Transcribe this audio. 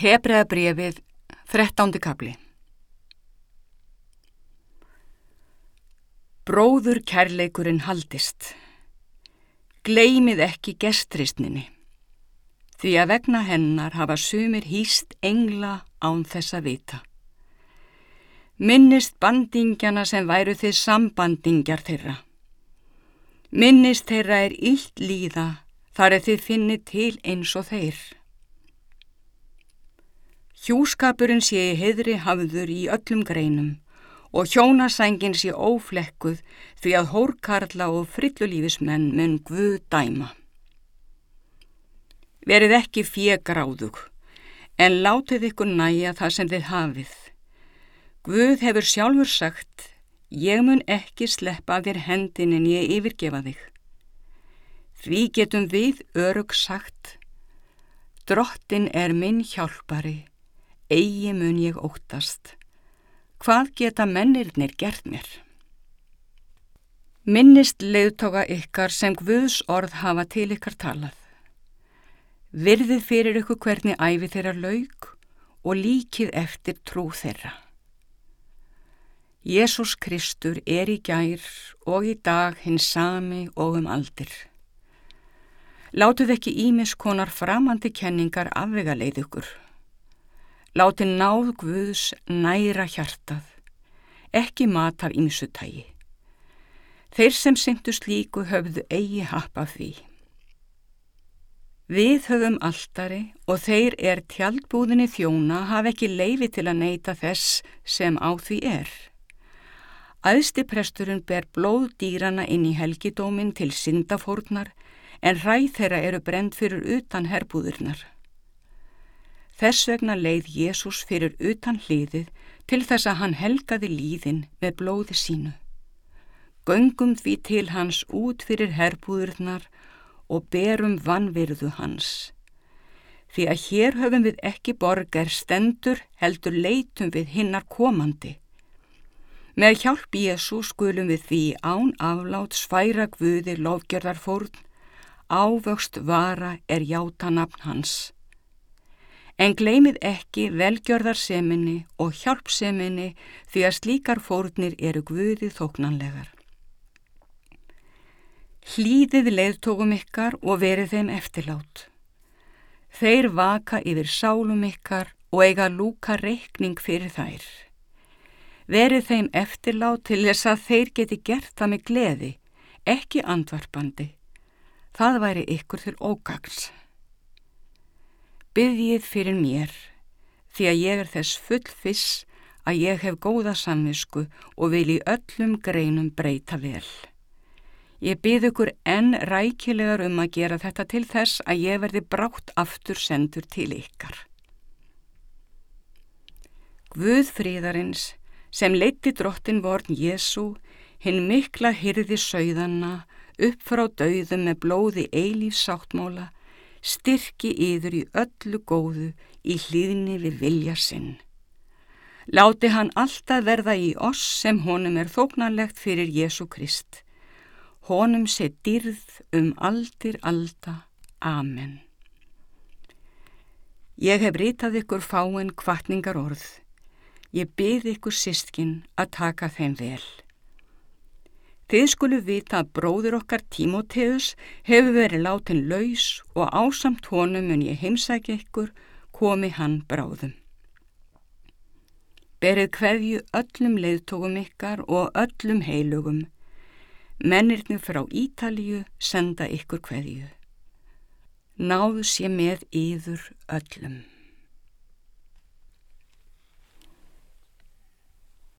Hebreabrefið, 13. kapli Bróður kærleikurinn haldist. Gleimið ekki gestristninni, því að vegna hennar hafa sumir hýst engla án þess að vita. Minnist bandingjana sem væru þið sambandingjar þeirra. Minnist þeirra er illt líða þar er þið finnið til eins og þeirr. Hjúskapurinn sé í heðri hafður í öllum greinum og hjónasængin sé óflekkuð því að hórkarla og frillulífismenn mun guð dæma. Verið ekki fjegráðug, en látið ykkur næja það sem þið hafið. Guð hefur sjálfur sagt, ég mun ekki sleppa þér hendin en ég yfirgefa þig. Því getum við örug sagt, drottin er minn hjálpari eigi mun ég óttast. Hvað geta mennirnir gert mér? Minnist leiðtoga ykkar sem Guðs orð hafa til ykkar talað. Virðið fyrir ykkur hvernig æfi þeirra laug og líkið eftir trú þeirra. Jésús Kristur er í gær og í dag hins sami og um aldir. Látuð ekki ímiskonar framandi kenningar afvega leið ykkur. Láti náð Guðs næra hjartað, ekki mat af ymsutægi. Þeir sem syndu slíku höfðu eigi happa því. Við höfum alltari og þeir er tjaldbúðinni þjóna hafa ekki leifi til að neyta þess sem á því er. Æðsti presturinn ber blóð dýrana inn í helgidómin til syndafórnar en ræð þeirra eru brend fyrir utan herbúðurnar. Þess vegna leið Jésús fyrir utan hliðið til þess að hann helgaði líðin með blóði sínu. Göngum því til hans út fyrir herbúðurnar og berum vannvirðu hans. Því að hér höfum við ekki borgar stendur heldur leitum við hinnar komandi. Með hjálp Jésu skulum við því án aflát sværa guði lofgjörðar fórn, ávöxt vara er játanapn hans. En gleymið ekki velgjörðarseminni og hjálpseminni því að slíkar fórnir eru guðið þóknanlegar. Hlýðið leiðtókum ykkar og verið þeim eftirlát. Þeir vaka yfir sálum ykkar og eiga lúka reikning fyrir þær. Verið þeim eftirlát til þess að þeir geti gert það með gleði, ekki andvarpandi. Það væri ykkur til ógagns. Byðjið fyrir mér, því að ég er þess full fiss að ég hef góða samvisku og vil í öllum greinum breyta vel. Ég byð ykkur enn rækilegar um að gera þetta til þess að ég verði brátt aftur sendur til ykkar. Guð fríðarins sem leiti drottin vorn Jésu, hinn mikla hyrði sögðanna upp frá dauðum með blóði eilífsáttmála, styrki yður í öllu góðu í hlýðni við vilja sinn. Láti hann alltaf verða í oss sem honum er þóknarlegt fyrir Jésu Krist. Honum sé dyrð um aldir alda. Amen. Ég hef rítað ykkur fáinn kvartningar orð. Ég byrð ykkur sístkin að taka þeim vel. Þið skulu vita að bróður okkar Tímoteus hefur verið látin laus og ásamt honum mun ég heimsækja ykkur komi hann bráðum. Berið hverju öllum leiðtókum ykkar og öllum heilugum. Mennirni frá Ítalíu senda ykkur hverju. Náðu sé með yður öllum.